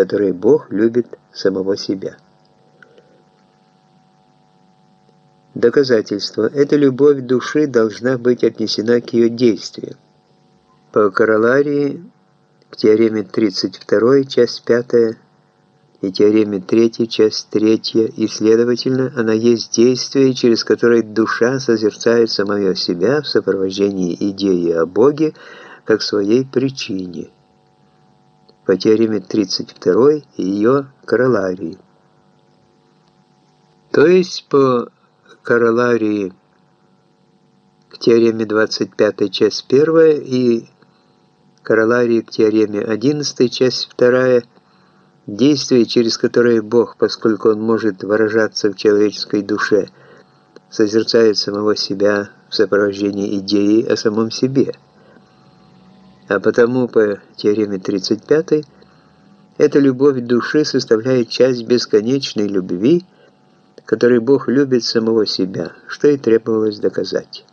которой Бог любит самого себя. Доказательство. Эта любовь души должна быть отнесена к ее действиям. По короларии к теореме 32, часть 5 и теореме 3, часть 3, и, следовательно, она есть действие, через которое душа созерцает самое себя в сопровождении идеи о Боге как своей причине. По теореме 32 и ее короларии. То есть по короларии к теореме 25, часть 1 и короларии к теореме 11, часть 2, действие, через которое Бог, поскольку Он может выражаться в человеческой душе, созерцает самого себя в сопровождении идеи о самом себе. А потому по теореме 35 эта любовь души составляет часть бесконечной любви, которой Бог любит самого себя, что и требовалось доказать.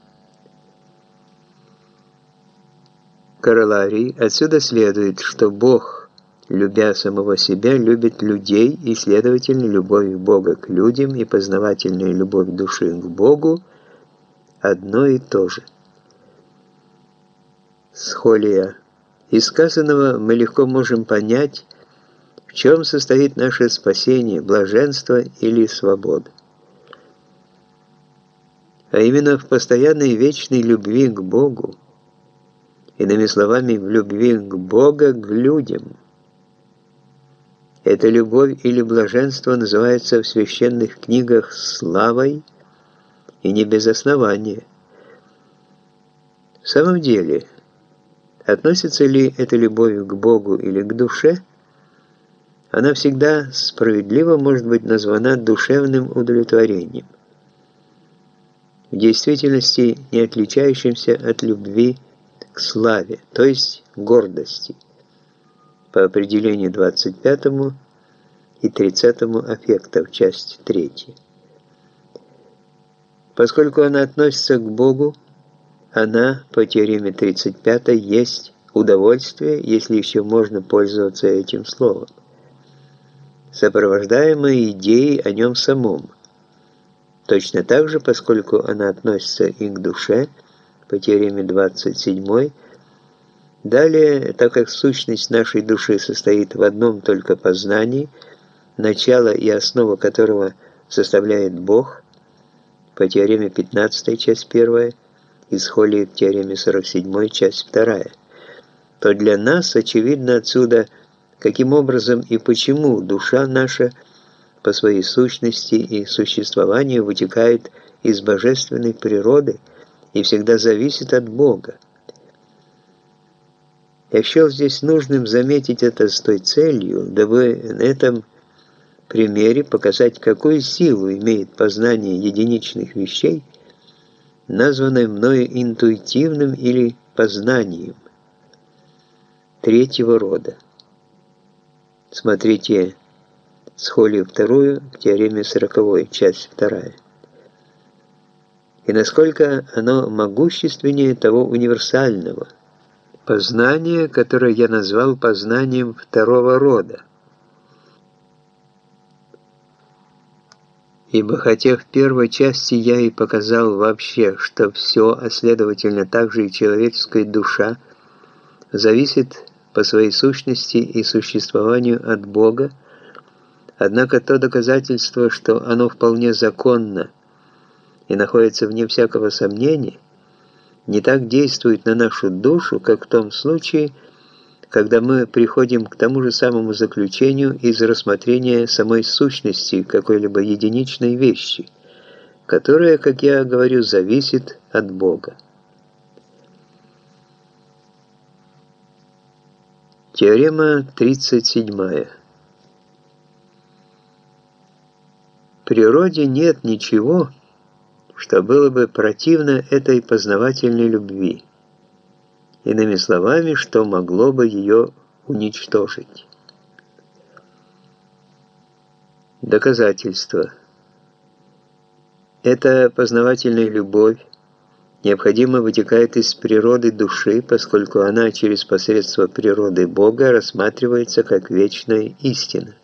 Короларий. Отсюда следует, что Бог, любя самого себя, любит людей, и, следовательно, любовь Бога к людям и познавательная любовь души к Богу одно и то же. Схолия. Из сказанного мы легко можем понять, в чем состоит наше спасение, блаженство или свобода? А именно в постоянной вечной любви к Богу, иными словами, в любви к Богу, к людям. Эта любовь или блаженство называется в священных книгах славой и не без основания. В самом деле, относится ли эта любовь к Богу или к душе – она всегда справедливо может быть названа душевным удовлетворением, в действительности не отличающимся от любви к славе, то есть гордости, по определению 25 и 30 аффектов, часть 3. Поскольку она относится к Богу, она, по теореме 35, есть удовольствие, если еще можно пользоваться этим словом сопровождаемая идеей о нем самом. Точно так же, поскольку она относится и к душе, по теореме 27, далее, так как сущность нашей души состоит в одном только познании, начало и основа которого составляет Бог, по теореме 15, часть 1, и схолии к теореме 47, часть 2, то для нас, очевидно, отсюда – каким образом и почему душа наша по своей сущности и существованию вытекает из божественной природы и всегда зависит от Бога. Я счел здесь нужным заметить это с той целью, дабы на этом примере показать, какую силу имеет познание единичных вещей, названное мною интуитивным или познанием третьего рода. Смотрите схолию вторую к теореме сороковой, часть вторая. И насколько оно могущественнее того универсального познания, которое я назвал познанием второго рода. Ибо хотя в первой части я и показал вообще, что все, а следовательно также и человеческая душа, зависит по своей сущности и существованию от Бога, однако то доказательство, что оно вполне законно и находится вне всякого сомнения, не так действует на нашу душу, как в том случае, когда мы приходим к тому же самому заключению из рассмотрения самой сущности какой-либо единичной вещи, которая, как я говорю, зависит от Бога. Теорема 37. В природе нет ничего, что было бы противно этой познавательной любви. Иными словами, что могло бы ее уничтожить. Доказательство. Эта познавательная любовь необходимо вытекает из природы души, поскольку она через посредство природы Бога рассматривается как вечная истина.